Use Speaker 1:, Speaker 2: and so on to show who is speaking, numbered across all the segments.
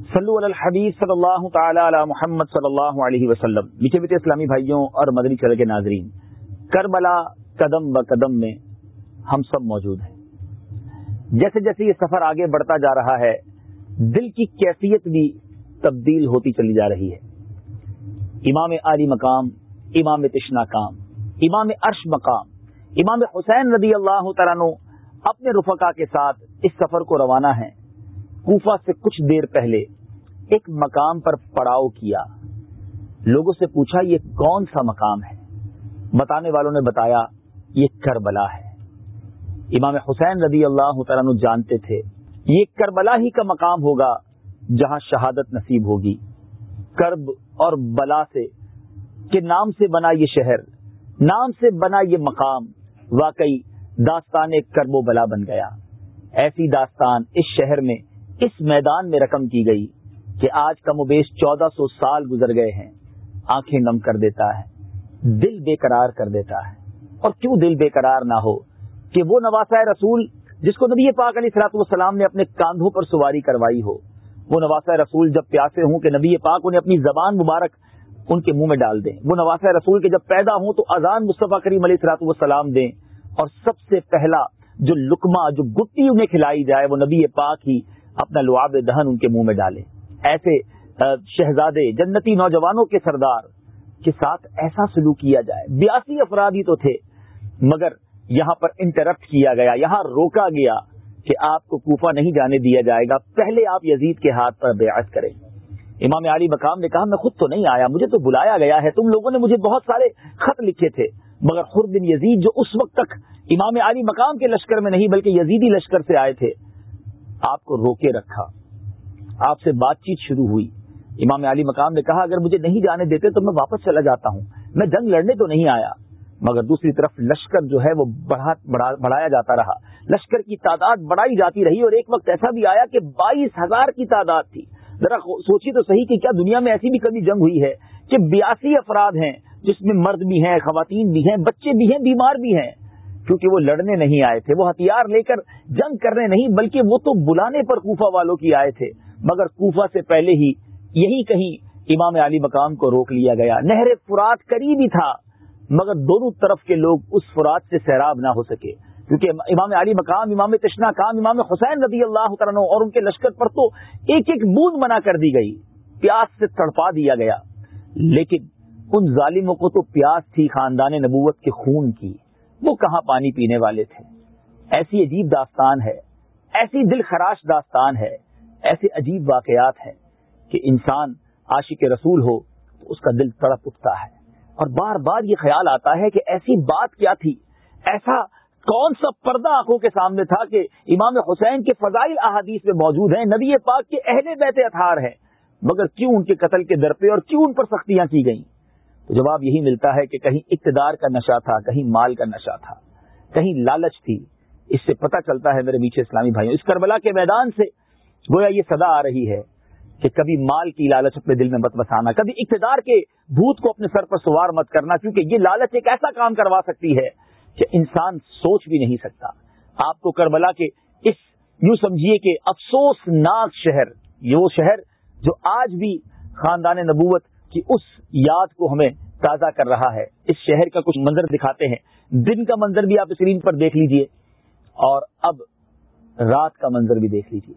Speaker 1: صلو علی الحبیب صلی اللہ تعالی علی محمد صلی اللہ علیہ وسلم۔ میٹھے میٹھے اسلامی بھائیوں اور مدنی چل کے ناظرین، کربلا قدم ب قدم میں ہم سب موجود ہیں۔ جیسے جیسے یہ سفر آگے بڑھتا جا رہا ہے، دل کی کیفیت بھی تبدیل ہوتی چلی جا رہی ہے۔ امام علی مقام، امام تشنا کام، امام عرش مقام، امام حسین رضی اللہ تعالیٰ اپنے رفقا کے ساتھ اس سفر کو روانہ ہیں۔ کوفہ سے کچھ دیر پہلے ایک مقام پر پڑاؤ کیا۔ لوگوں سے پوچھا، یہ کون سا مقام ہے؟ بتانے والوں نے بتایا، یہ کربلا ہے۔ امام حسین رضی اللہ تعالیٰ جانتے تھے، یہ کربلا ہی کا مقام ہوگا جہاں شہادت نصیب ہوگی۔ کرب اور بلا سے کے نام سے بنا یہ شہر، نام سے بنا یہ مقام، واقعی داستان کرب و بلا بن گیا۔ ایسی داستان اس شہر میں اس میدان میں رقم کی گئی کہ آج کم و بیش چودہ سو سال گزر گئے ہیں۔ آنکھیں نم کر دیتا ہے، دل بے قرار کر دیتا ہے۔ اور کیوں دل بے قرار نہ ہو؟ کہ وہ نواسا رسول جس کو نبی پاک علیہ سلاط والسلام نے اپنے کاندھوں پر سواری کروائی ہو۔ وہ نواسا رسول جب پیاسے ہوں کہ نبی پاک انہیں اپنی زبان مبارک ان کے منہ میں ڈال دیں۔ وہ نواسا رسول کے جب پیدا ہوں تو اذان مصطفیٰ کریم علیہ سلاط والسلام دیں۔ اور سب سے پہلا جو لکما جو گٹی انہیں کھلائی جائے، وہ نبی پاک ہی اپنا لعاب دہن ان کے منہ میں ڈالے۔ ایسے شہزادے، جنتی نوجوانوں کے سردار کے ساتھ ایسا سلوک کیا جائے۔ بیاسی افراد ہی تو تھے، مگر یہاں پر انٹرپٹ کیا گیا۔ یہاں روکا گیا کہ آپ کو کوفہ نہیں جانے دیا جائے گا۔ پہلے آپ یزید کے ہاتھ پر بیعت کریں۔ امام علی مقام نے کہا، میں خود تو نہیں آیا، مجھے تو بلایا گیا ہے، تم لوگوں نے مجھے بہت سارے خط لکھے تھے، مگر خود بن یزید جو اس وقت تک امام علی مقام کے لشکر میں نہیں، بلکہ یزیدی لشکر سے آئے تھے آپ کو روکے رکھا۔ آپ سے بات چیت شروع ہوئی۔ امام علی مقام نے کہا، اگر مجھے نہیں جانے دیتے تو میں واپس چلا جاتا ہوں۔ میں جنگ لڑنے تو نہیں آیا، مگر دوسری طرف لشکر جو ہے وہ بڑھایا جاتا رہا۔ لشکر کی تعداد بڑھائی جاتی رہی اور ایک وقت ایسا بھی آیا کہ بائیس ہزار کی تعداد تھی۔ ذرا سوچی تو صحیح کہ کیا دنیا میں ایسی بھی کبھی جنگ ہوئی ہے کہ بیاسی افراد ہیں، جس میں مرد بھی ہیں، خواتین بھی ہیں، بچے بھی ہیں، بیمار بھی ہیں۔ کیونکہ وہ لڑنے نہیں آئے تھے، وہ ہتھیار لے کر جنگ کرنے نہیں، بلکہ وہ تو بلانے پر کوفہ والوں کی آئے تھے۔ مگر کوفہ سے پہلے ہی یہی کہیں امام علی مقام کو روک لیا گیا۔ نہر فرات قریب ہی تھا، مگر دونوں طرف کے لوگ اس فرات سے سیراب نہ ہو سکے۔ کیونکہ امام علی مقام، امام تشنا کام، امام حسین رضی اللہ عنہ اور ان کے لشکر پر تو ایک ایک بوند بنا کر دی گئی۔ پیاس سے تڑپا دیا گیا۔ لیکن ان ظالموں کو تو پیاس تھی خاندان نبوت کے خون کی۔ وہ کہاں پانی پینے والے تھے؟ ایسی عجیب داستان ہے، ایسی دل خراش داستان ہے، ایسے عجیب واقعات ہیں کہ انسان عاشق رسول ہو تو اس کا دل تڑپ اٹھتا ہے اور بار بار یہ خیال آتا ہے کہ ایسی بات کیا تھی؟ ایسا کون سا پردہ آنکھوں کے سامنے تھا کہ امام حسین کے فضائل احادیث میں موجود ہیں، نبی پاک کے اہل بیت اتھار ہیں، مگر کیوں ان کے قتل کے در پہ اور کیوں ان پر سختیاں کی گئیں؟ تو جواب یہی ملتا ہے کہ کہیں اقتدار کا نشہ تھا، کہیں مال کا نشہ تھا، کہیں لالچ تھی، اس سے پتہ چلتا ہے میرے میٹھے اسلامی بھائیوں، اس کربلا کے میدان سے گویا یہ صدا آ رہی ہے کہ کبھی مال کی لالچ اپنے دل میں مت بسانا، کبھی اقتدار کے بھوت کو اپنے سر پر سوار مت کرنا، کیونکہ یہ لالچ ایک ایسا کام کروا سکتی ہے کہ انسان سوچ بھی نہیں سکتا۔ آپ کو کربلا کے اس یوں سمجھیے کہ افسوس ناک شہر، یہ وہ شہر جو آج بھی خاندان نبوت کی اس یاد کو ہمیں تازہ کر رہا ہے۔ اس شہر کا کچھ منظر دکھاتے ہیں۔ دن کا منظر بھی آپ اسکرین پر دیکھ لیجیے اور اب رات کا منظر بھی دیکھ لیجیے۔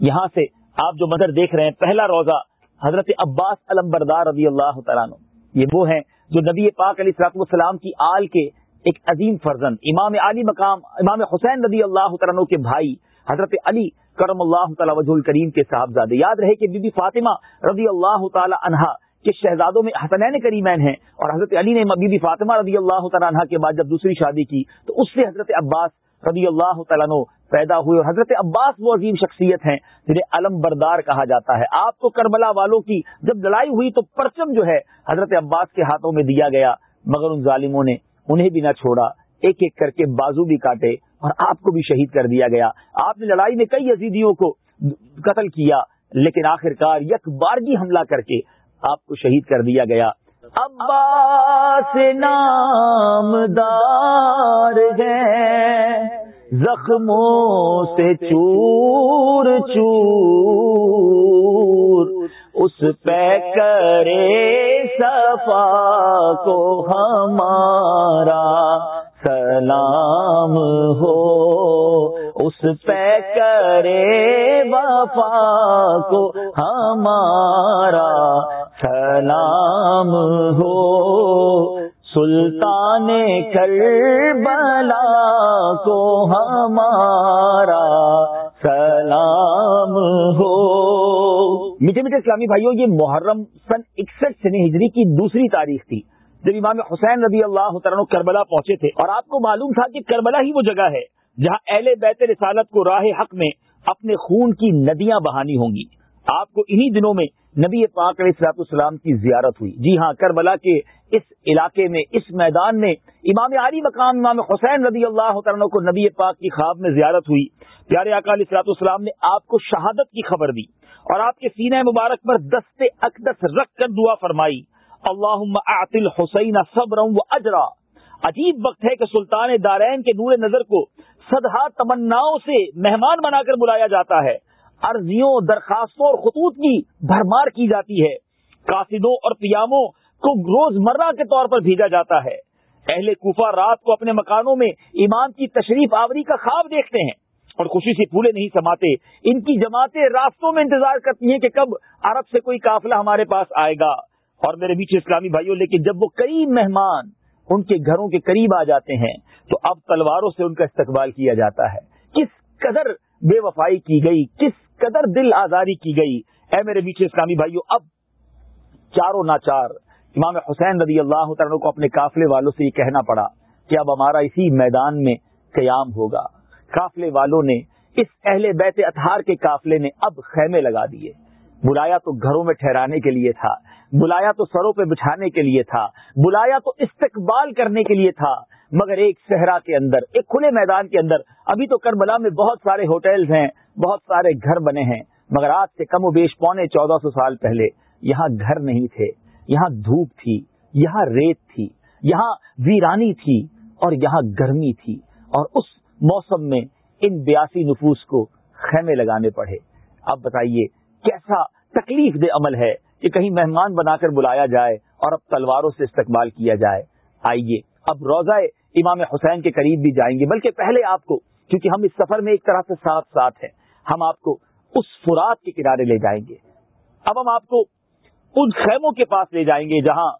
Speaker 1: یہاں سے آپ جو منظر دیکھ رہے ہیں، پہلا روزہ حضرت عباس علم بردار رضی اللہ تعالیٰ یہ وہ ہیں جو نبی پاک علیہ السلاط والسلام کی آل کے ایک عظیم فرزن امام علی مقام، امام حسین رضی اللہ تعالیٰ کے بھائی حضرت علی کرم اللہ تعالیٰ وجہ الکریم کے صاحبزادے۔ یاد رہے کہ بی بی فاطمہ رضی اللہ تعالی عنہا کے شہزادوں میں حسنین کریمین ہیں اور حضرت علی نے بی بی فاطمہ رضی اللہ تعالیٰ عنہ کے بعد جب دوسری شادی کی تو اس سے حضرت عباس رضی اللہ تعالیٰ پیدا ہوئے اور حضرت عباس وہ عظیم شخصیت ہیں جنہیں علم بردار کہا جاتا ہے۔ آپ کو کربلا والوں کی جب لڑائی ہوئی تو پرچم جو ہے حضرت عباس کے ہاتھوں میں دیا گیا، مگر ان ظالموں نے انہیں بھی نہ چھوڑا۔ ایک ایک کر کے بازو بھی کاٹے۔ اور آپ کو بھی شہید کر دیا گیا۔ آپ نے لڑائی میں کئی عزیدیوں کو قتل کیا، لیکن آخر کار یک بارگی حملہ کر کے آپ کو شہید کر دیا گیا۔ عباس نام دار ہے، زخموں سے چور چور، اس پہ کرے صفا کو ہمارا سلام ہو، اس پہ کرے وفا کو ہمارا سلام ہو۔ سلطان کربلا کو ہمارا سلام ہو۔ میٹھے میٹھے اسلامی بھائیوں یہ محرم سن اکسٹھ سن ہجری کی دوسری تاریخ تھی۔ جب امام حسین رضی اللہ تعالیٰ کربلا پہنچے تھے اور آپ کو معلوم تھا کہ کربلا ہی وہ جگہ ہے جہاں اہل بیت رسالت کو راہ حق میں اپنے خون کی ندیاں بہانی ہوں گی۔ آپ کو انہی دنوں میں نبی پاک علیہ السلاط السلام کی زیارت ہوئی۔ جی ہاں کربلا کے اس علاقے میں، اس میدان میں امام علی مقام، امام حسین رضی اللہ تعالیٰ کو نبی پاک کی خواب میں زیارت ہوئی۔ پیارے علیہ السلاط السلام نے آپ کو شہادت کی خبر دی اور آپ کے سینہ مبارک پر دست اقدس رکھ کر دعا فرمائی۔ اللہ حسین صبر و اجرا۔ عجیب وقت ہے کہ سلطان دارین کے نور نظر کو سدہ تمناؤں سے مہمان بنا کر بلایا جاتا ہے۔ عرضیوں، درخواستوں اور خطوط کی بھرمار کی جاتی ہے۔ قاصدوں اور پیاموں کو روز مرہ کے طور پر بھیجا جاتا ہے۔ اہل کوفہ رات کو اپنے مکانوں میں امام کی تشریف آوری کا خواب دیکھتے ہیں اور خوشی سے پھولے نہیں سماتے۔ ان کی جماعتیں راستوں میں انتظار کرتی ہیں کہ کب عرب سے کوئی قافلہ ہمارے پاس آئے گا۔ اور میرے بیچ اسلامی بھائیوں، لیکن جب وہ کئی مہمان ان کے گھروں کے قریب آ جاتے ہیں، تو اب تلواروں سے ان کا استقبال کیا جاتا ہے۔ کس قدر بے وفائی کی گئی، کس قدر دل آزاری کی گئی۔ اے میرے بیچ اسلامی بھائیوں، اب چاروں ناچار امام حسین رضی اللہ تعالیٰ کو اپنے قافلے والوں سے یہ کہنا پڑا کہ اب ہمارا اسی میدان میں قیام ہوگا۔ قافلے والوں نے اس اہل بیت اتہار کے قافلے نے اب خیمے لگا دیے۔ بلایا تو گھروں میں ٹھہرانے کے لیے تھا، بلایا تو سروں پہ بچھانے کے لیے تھا، بلایا تو استقبال کرنے کے لیے تھا، مگر ایک صحرا کے اندر، ایک کھلے میدان کے اندر، ابھی تو کربلا میں بہت سارے ہوٹلز ہیں، بہت سارے گھر بنے ہیں، مگر آج سے کم و بیش پونے چودہ سو سال پہلے یہاں گھر نہیں تھے، یہاں دھوپ تھی، یہاں ریت تھی، یہاں ویرانی تھی اور یہاں گرمی تھی، اور اس موسم میں ان بیاسی نفوس کو خیمے لگانے پڑے۔ اب بتائیے کیسا تکلیف دہ عمل ہے کہ کہیں مہمان بنا کر بلایا جائے اور اب تلواروں سے استقبال کیا جائے۔ آئیے، اب روزہ امام حسین کے قریب بھی جائیں گے، بلکہ پہلے آپ کو، کیونکہ ہم اس سفر میں ایک طرح سے ساتھ ساتھ ہیں، ہم آپ کو اس فرات کے کنارے لے جائیں گے۔ اب ہم آپ کو ان خیموں کے پاس لے جائیں گے، جہاں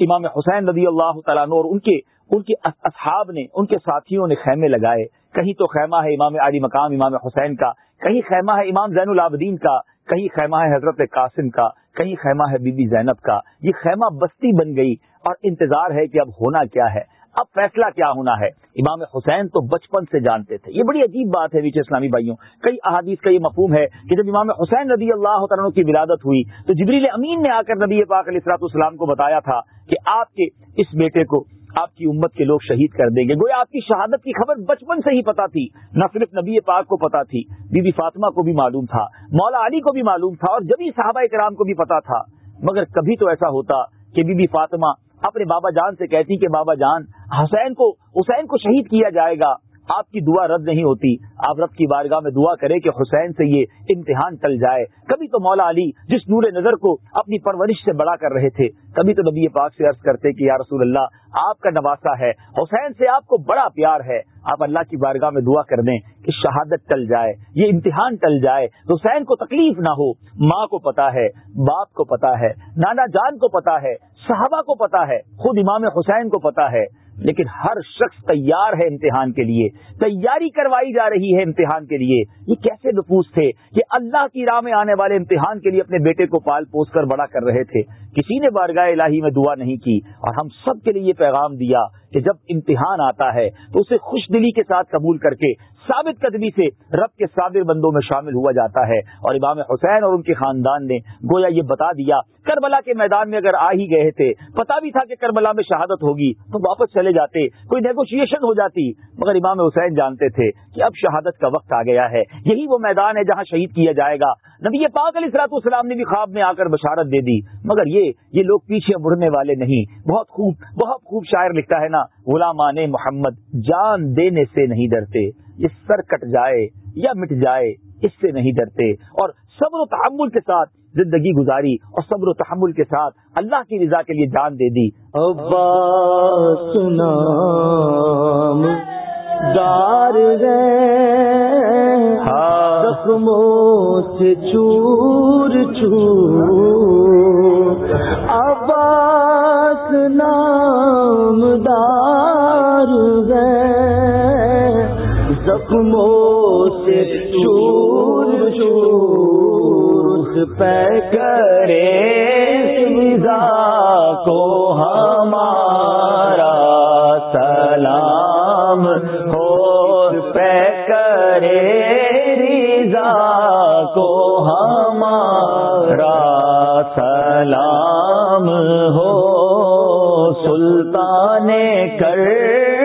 Speaker 1: امام حسین رضی اللہ تعالیٰ اور ان کے ان کے اصحاب نے، ان کے ساتھیوں نے خیمے لگائے۔ کہیں تو خیمہ ہے امام علی مقام، امام حسین کا، کہیں خیمہ ہے امام زین العابدین کا کہیں خیمہ ہے حضرت قاسم کا، کہیں خیمہ ہے بی بی زینب کا۔ یہ خیمہ بستی بن گئی اور انتظار ہے کہ اب ہونا کیا ہے۔ اب فیصلہ کیا ہونا ہے؟ امام حسین تو بچپن سے جانتے تھے۔ یہ بڑی عجیب بات ہے ویچ اسلامی بھائیوں۔ کئی احادیث کا یہ مفہوم ہے کہ جب امام حسین رضی اللہ تعالیٰ کی ولادت ہوئی تو جبریل امین نے آ کر نبی پاک علیہ السلاط اسلام کو بتایا تھا کہ آپ کے اس بیٹے کو آپ کی امت کے لوگ شہید کر دیں گے۔ گویا آپ کی شہادت کی خبر بچپن سے ہی پتا تھی، نہ صرف نبی پاک کو پتا تھی، بی بی فاطمہ کو بھی معلوم تھا، مولا علی کو بھی معلوم تھا، اور جبھی صحابہ کرام کو بھی پتا تھا۔ مگر کبھی تو ایسا ہوتا کہ بی بی فاطمہ اپنے بابا جان سے کہتی کہ بابا جان، حسین کو حسین کو شہید کیا جائے گا۔ آپ کی دعا رد نہیں ہوتی۔ آپ رب کی بارگاہ میں دعا کرے کہ حسین سے یہ امتحان ٹل جائے۔ کبھی تو مولا علی جس نور نظر کو اپنی پرورش سے بڑا کر رہے تھے، کبھی تو نبی پاک سے عرض کرتے کہ یا رسول اللہ، آپ کا نواسا ہے، حسین سے آپ کو بڑا پیار ہے۔ آپ اللہ کی بارگاہ میں دعا کر دیں کہ شہادت ٹل جائے، یہ امتحان ٹل جائے۔ حسین کو تکلیف نہ ہو، ماں کو پتا ہے، باپ کو پتا ہے، نانا جان کو پتا ہے، صحابہ کو پتا ہے، خود امام حسین کو پتا ہے۔ لیکن ہر شخص تیار ہے امتحان کے لیے، تیاری کروائی جا رہی ہے امتحان کے لیے۔ یہ کیسے نفوس تھے کہ اللہ کی راہ میں آنے والے امتحان کے لیے اپنے بیٹے کو پال پوس کر بڑا کر رہے تھے۔ کسی نے بارگاہ الہی میں دعا نہیں کی اور ہم سب کے لیے یہ پیغام دیا کہ جب امتحان آتا ہے تو اسے خوش دلی کے ساتھ قبول کر کے ثابت قدمی سے رب کے صابر بندوں میں شامل ہوا جاتا ہے۔ اور امام حسین اور ان کے خاندان نے گویا یہ بتا دیا کربلا کے میدان میں اگر آ ہی گئے تھے، پتا بھی تھا کہ کربلا میں شہادت ہوگی، تو واپس چلے جاتے، کوئی نیگوشیشن ہو جاتی۔ مگر امام حسین جانتے تھے کہ اب شہادت کا وقت آ گیا ہے۔ یہی وہ میدان ہے جہاں شہید کیا جائے گا۔ نبی پاک علیہ السلاط السلام نے بھی خواب میں آ کر بشارت دے دی۔ مگر یہ یہ لوگ پیچھے مڑنے والے نہیں۔ بہت خوب بہت خوب شاعر لکھتا ہے نا، غلامان محمد، جان دینے سے نہیں ڈرتے۔ یہ سر کٹ جائے یا مٹ جائے، اس سے نہیں ڈرتے۔ اور صبر و تحمل کے ساتھ
Speaker 2: زندگی گزاری اور صبر و تحمل کے ساتھ اللہ کی رضا کے لیے جان دے دی۔
Speaker 1: سنا دار سے چور چور۔ عباس نام دار زخموں سے چور چور۔ پہ کرے کو ہمارا سلام ہو۔ پہ کرے رضا کو ہمارا سلام ہو۔ سلطان کر